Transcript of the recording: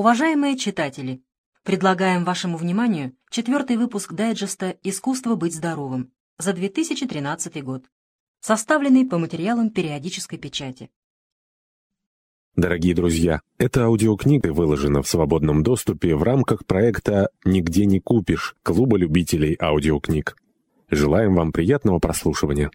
Уважаемые читатели, предлагаем вашему вниманию четвертый выпуск дайджеста «Искусство быть здоровым» за 2013 год, составленный по материалам периодической печати. Дорогие друзья, эта аудиокнига выложена в свободном доступе в рамках проекта «Нигде не купишь» Клуба любителей аудиокниг. Желаем вам приятного прослушивания.